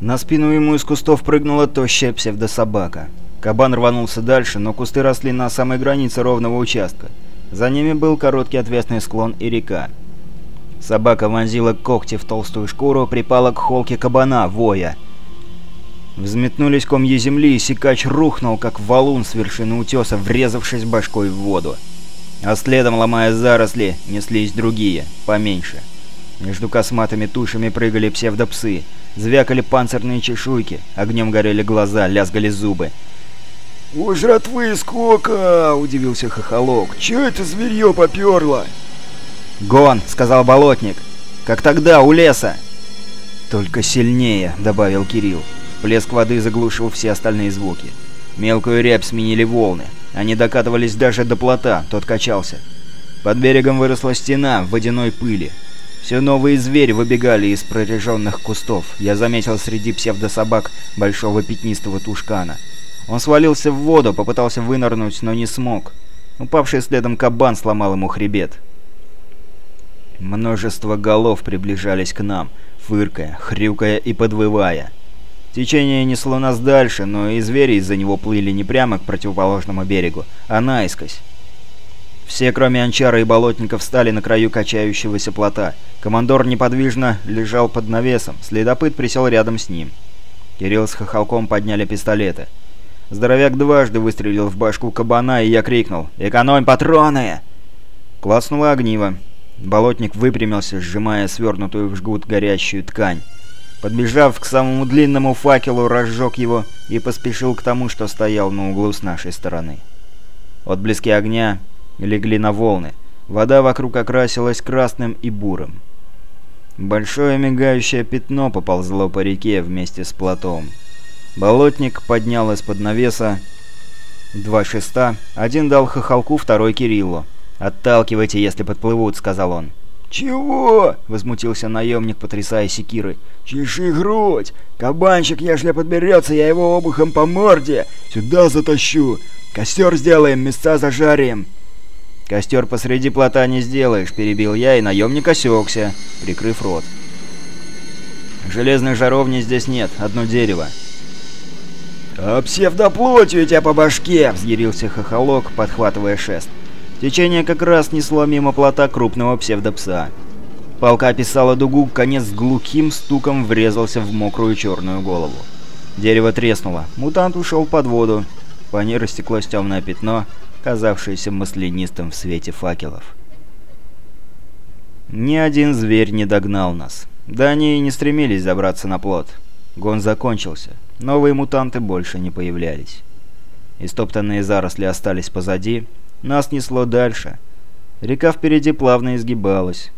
На спину ему из кустов прыгнула тощая псевдособака. Кабан рванулся дальше, но кусты росли на самой границе ровного участка. За ними был короткий отвесный склон и река. Собака вонзила когти в толстую шкуру, припала к холке кабана, воя. Взметнулись комья земли, и сикач рухнул, как валун с вершины утеса, врезавшись башкой в воду. А следом, ломая заросли, неслись другие, поменьше. Между косматыми тушами прыгали псевдопсы, звякали панцирные чешуйки, огнем горели глаза, лязгали зубы. «У жратвы сколько?» — удивился Хохолок. «Чё это зверьё попёрло?» «Гон!» — сказал болотник. «Как тогда, у леса!» «Только сильнее!» — добавил Кирилл. Плеск воды заглушил все остальные звуки. Мелкую рябь сменили волны. Они докатывались даже до плота, тот качался. Под берегом выросла стена в водяной пыли. Все новые звери выбегали из прореженных кустов. Я заметил среди псевдособак большого пятнистого тушкана. Он свалился в воду, попытался вынырнуть, но не смог. Упавший следом кабан сломал ему хребет. Множество голов приближались к нам, фыркая, хрюкая и подвывая. Течение несло нас дальше, но и звери из-за него плыли не прямо к противоположному берегу, а наискось. Все, кроме Анчара и Болотников, встали на краю качающегося плота. Командор неподвижно лежал под навесом, следопыт присел рядом с ним. Кирилл с Хохолком подняли пистолеты. Здоровяк дважды выстрелил в башку кабана, и я крикнул «Экономь патроны!» Класнуло огниво. Болотник выпрямился, сжимая свернутую в жгут горящую ткань. Подбежав к самому длинному факелу, разжег его и поспешил к тому, что стоял на углу с нашей стороны. Отблески огня легли на волны. Вода вокруг окрасилась красным и бурым. Большое мигающее пятно поползло по реке вместе с плотом. Болотник поднял из-под навеса два шеста, один дал хохолку, второй Кириллу. «Отталкивайте, если подплывут», — сказал он. «Чего?» — возмутился наемник, потрясая секирой. «Чеши грудь! Кабанчик, если подберется, я его обухом по морде сюда затащу! Костер сделаем, места зажарим!» «Костер посреди плота не сделаешь», — перебил я, и наемник осекся, прикрыв рот. «Железной жаровни здесь нет, одно дерево». «А псевдоплотью тебя по башке!» — взъярился хохолок, подхватывая шест. Течение как раз несло мимо плота крупного псевдопса. Палка описала дугу, конец глухим стуком врезался в мокрую черную голову. Дерево треснуло. Мутант ушел под воду. По ней растеклось темное пятно, казавшееся маслянистым в свете факелов. Ни один зверь не догнал нас. Да они и не стремились забраться на плот. Гон закончился. Новые мутанты больше не появлялись. Истоптанные заросли остались позади, нас несло дальше. Река впереди плавно изгибалась.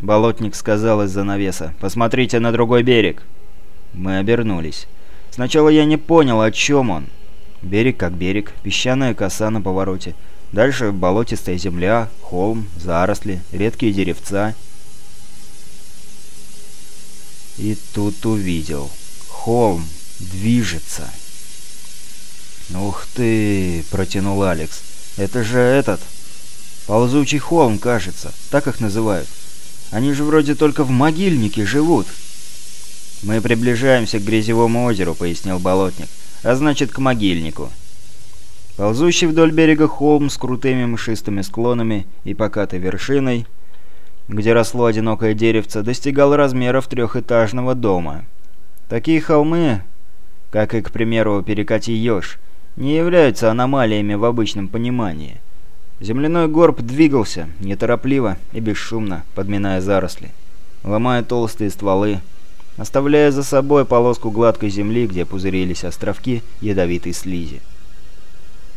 Болотник сказал из-за навеса «Посмотрите на другой берег». Мы обернулись. Сначала я не понял, о чем он. Берег как берег, песчаная коса на повороте. Дальше болотистая земля, холм, заросли, редкие деревца. И тут увидел. Холм движется. «Ух ты!» — протянул Алекс. Это же этот... Ползучий холм, кажется. Так их называют. Они же вроде только в могильнике живут. «Мы приближаемся к грязевому озеру», — пояснил болотник. «А значит, к могильнику». Ползущий вдоль берега холм с крутыми мшистыми склонами и покатой вершиной, где росло одинокое деревце, достигал размеров трехэтажного дома. Такие холмы, как и, к примеру, перекати еж, не являются аномалиями в обычном понимании. Земляной горб двигался, неторопливо и бесшумно, подминая заросли, ломая толстые стволы, оставляя за собой полоску гладкой земли, где пузырились островки ядовитой слизи.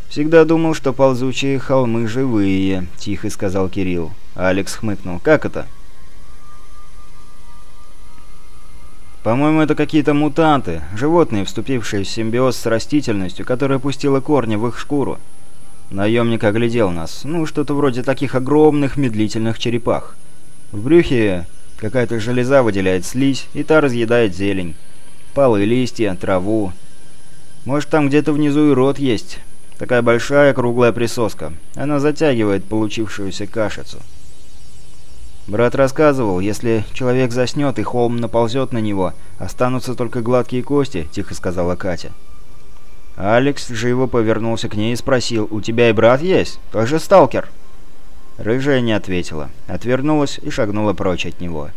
«Всегда думал, что ползучие холмы живые», — тихо сказал Кирилл. Алекс хмыкнул. «Как это?» По-моему, это какие-то мутанты, животные, вступившие в симбиоз с растительностью, которая пустила корни в их шкуру. Наемник оглядел нас. Ну, что-то вроде таких огромных медлительных черепах. В брюхе какая-то железа выделяет слизь, и та разъедает зелень. Палые листья, траву. Может, там где-то внизу и рот есть. Такая большая круглая присоска. Она затягивает получившуюся кашицу. Брат рассказывал, если человек заснет и холм наползет на него, останутся только гладкие кости, тихо сказала Катя. Алекс живо повернулся к ней и спросил, «У тебя и брат есть? Тоже сталкер?» Рыжая не ответила, отвернулась и шагнула прочь от него.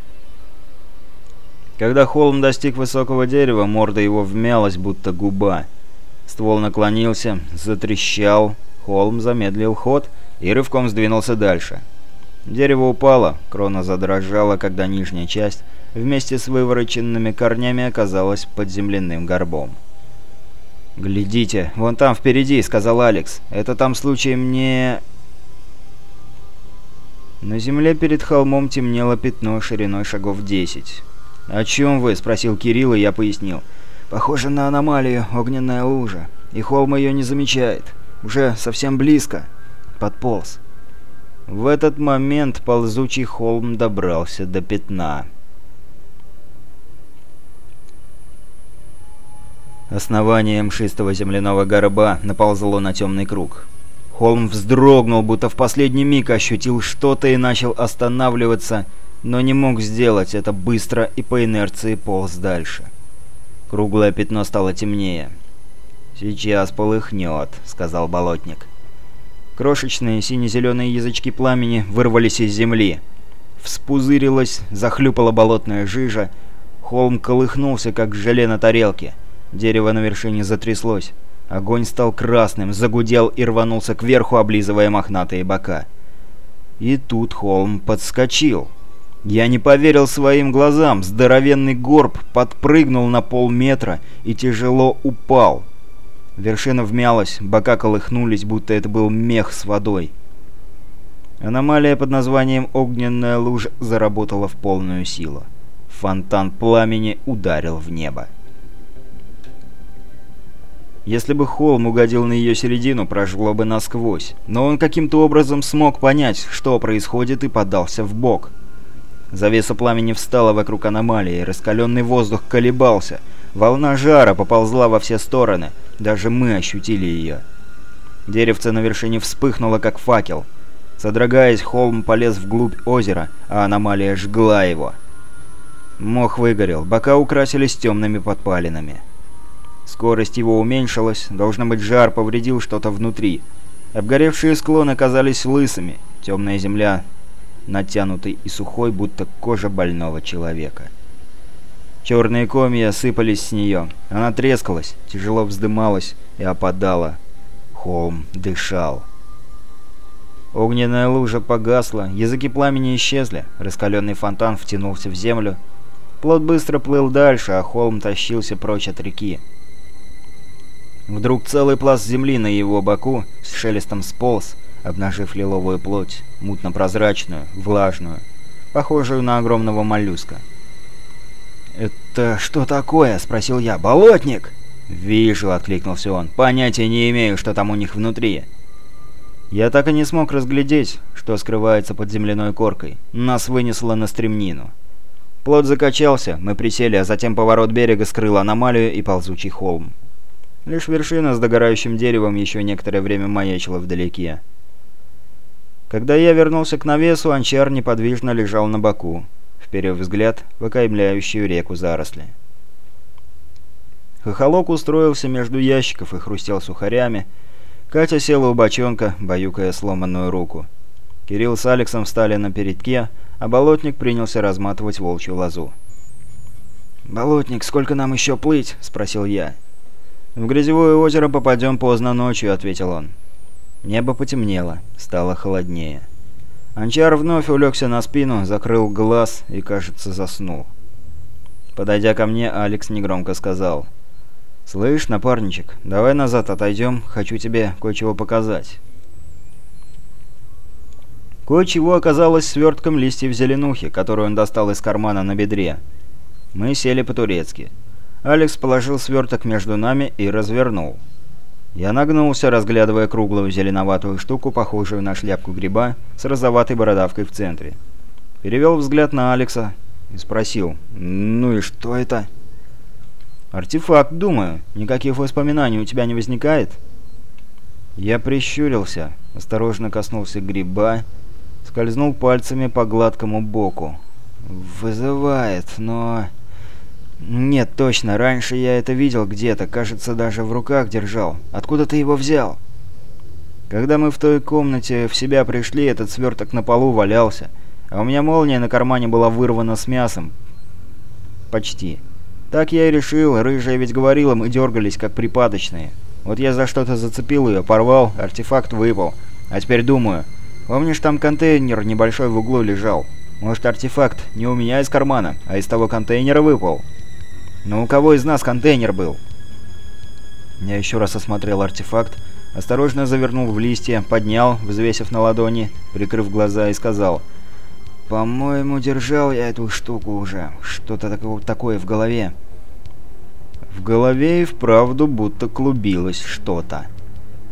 Когда холм достиг высокого дерева, морда его вмялась, будто губа. Ствол наклонился, затрещал, холм замедлил ход и рывком сдвинулся дальше. Дерево упало, крона задрожала, когда нижняя часть вместе с вывороченными корнями оказалась под земляным горбом. «Глядите, вон там впереди», — сказал Алекс. «Это там случаем не...» На земле перед холмом темнело пятно шириной шагов 10. «О чем вы?» — спросил Кирилл, и я пояснил. «Похоже на аномалию, огненная лужа, и холм ее не замечает. Уже совсем близко. Подполз». В этот момент ползучий холм добрался до пятна. Основание мшистого земляного горба наползло на темный круг. Холм вздрогнул, будто в последний миг ощутил что-то и начал останавливаться, но не мог сделать это быстро и по инерции полз дальше. Круглое пятно стало темнее. «Сейчас полыхнет», — сказал болотник. Крошечные сине-зеленые язычки пламени вырвались из земли. Вспузырилась, захлюпала болотная жижа. Холм колыхнулся, как желе на тарелке. Дерево на вершине затряслось. Огонь стал красным, загудел и рванулся кверху, облизывая мохнатые бока. И тут холм подскочил. Я не поверил своим глазам. Здоровенный горб подпрыгнул на полметра и тяжело упал. Вершина вмялась, бока колыхнулись, будто это был мех с водой. Аномалия под названием «Огненная лужа» заработала в полную силу. Фонтан пламени ударил в небо. Если бы холм угодил на ее середину, прожгло бы насквозь. Но он каким-то образом смог понять, что происходит, и подался в бок. Завеса пламени встала вокруг аномалии, раскаленный воздух колебался. Волна жара поползла во все стороны. Даже мы ощутили ее. Деревце на вершине вспыхнуло, как факел. Содрогаясь, холм полез вглубь озера, а аномалия жгла его. Мох выгорел, бока украсились темными подпалинами. Скорость его уменьшилась, должно быть жар повредил что-то внутри. Обгоревшие склоны казались лысыми, темная земля натянутой и сухой, будто кожа больного человека. Черные комья сыпались с нее. Она трескалась, тяжело вздымалась и опадала. Холм дышал. Огненная лужа погасла, языки пламени исчезли, раскаленный фонтан втянулся в землю. Плод быстро плыл дальше, а холм тащился прочь от реки. Вдруг целый пласт земли на его боку с шелестом сполз, обнажив лиловую плоть, мутно-прозрачную, влажную, похожую на огромного моллюска. «Это что такое?» — спросил я. «Болотник!» «Вижу», — откликнулся он. «Понятия не имею, что там у них внутри». Я так и не смог разглядеть, что скрывается под земляной коркой. Нас вынесло на стремнину. Плот закачался, мы присели, а затем поворот берега скрыл аномалию и ползучий холм. Лишь вершина с догорающим деревом еще некоторое время маячила вдалеке. Когда я вернулся к навесу, анчар неподвижно лежал на боку, вперев взгляд в окаймляющую реку заросли. Хохолок устроился между ящиков и хрустел сухарями. Катя села у бочонка, баюкая сломанную руку. Кирилл с Алексом встали на передке, а болотник принялся разматывать волчью лозу. «Болотник, сколько нам еще плыть?» — спросил я. «В грязевое озеро попадем поздно ночью», — ответил он. Небо потемнело, стало холоднее. Анчар вновь улегся на спину, закрыл глаз и, кажется, заснул. Подойдя ко мне, Алекс негромко сказал. «Слышь, напарничек, давай назад отойдем, хочу тебе кое-чего показать». Кое-чего оказалось свертком листьев зеленухи, которую он достал из кармана на бедре. Мы сели по-турецки. Алекс положил сверток между нами и развернул. Я нагнулся, разглядывая круглую зеленоватую штуку, похожую на шляпку гриба, с розоватой бородавкой в центре. Перевел взгляд на Алекса и спросил, «Ну и что это?» «Артефакт, думаю. Никаких воспоминаний у тебя не возникает?» Я прищурился, осторожно коснулся гриба Скользнул пальцами по гладкому боку. Вызывает, но... Нет, точно, раньше я это видел где-то, кажется, даже в руках держал. Откуда ты его взял? Когда мы в той комнате в себя пришли, этот сверток на полу валялся, а у меня молния на кармане была вырвана с мясом. Почти. Так я и решил, рыжая ведь говорила, мы дергались, как припадочные. Вот я за что-то зацепил ее, порвал, артефакт выпал. А теперь думаю, помнишь, там контейнер небольшой в углу лежал? Может, артефакт не у меня из кармана, а из того контейнера выпал? Но у кого из нас контейнер был? Я еще раз осмотрел артефакт, осторожно завернул в листья, поднял, взвесив на ладони, прикрыв глаза и сказал... «По-моему, держал я эту штуку уже. Что-то такое в голове». В голове и вправду будто клубилось что-то.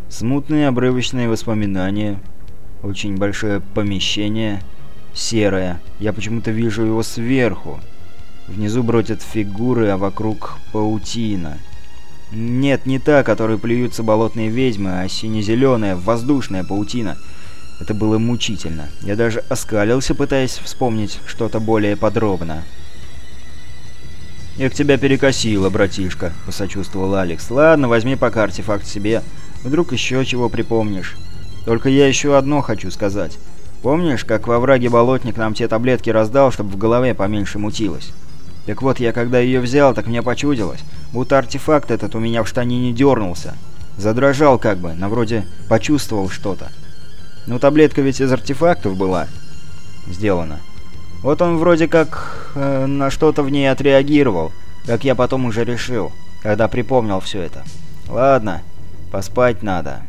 Смутные обрывочные воспоминания, очень большое помещение, серое. Я почему-то вижу его сверху. Внизу бродят фигуры, а вокруг паутина. Нет, не та, которой плюются болотные ведьмы, а сине-зеленая, воздушная паутина. Это было мучительно. Я даже оскалился, пытаясь вспомнить что-то более подробно. «Их тебя перекосило, братишка», — посочувствовал Алекс. «Ладно, возьми пока артефакт себе. Вдруг еще чего припомнишь. Только я еще одно хочу сказать. Помнишь, как во враге болотник нам те таблетки раздал, чтобы в голове поменьше мутилось? Так вот, я когда ее взял, так мне почудилось, будто артефакт этот у меня в штанине дернулся. Задрожал как бы, на вроде почувствовал что-то. Ну, таблетка ведь из артефактов была. Сделано. Вот он вроде как э, на что-то в ней отреагировал, как я потом уже решил, когда припомнил все это. Ладно, поспать надо.